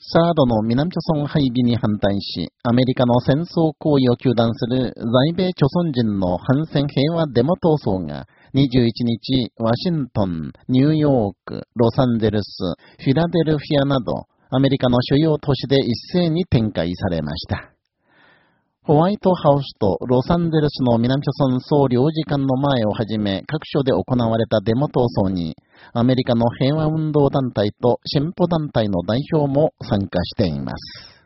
サードの南朝鮮配備に反対し、アメリカの戦争行為を求断する在米朝鮮人の反戦平和デモ闘争が21日、ワシントン、ニューヨーク、ロサンゼルス、フィラデルフィアなど、アメリカの主要都市で一斉に展開されました。ホワイトハウスとロサンゼルスの南朝鮮総領事館の前をはじめ各所で行われたデモ闘争に、アメリカの平和運動団体と進歩団体の代表も参加しています。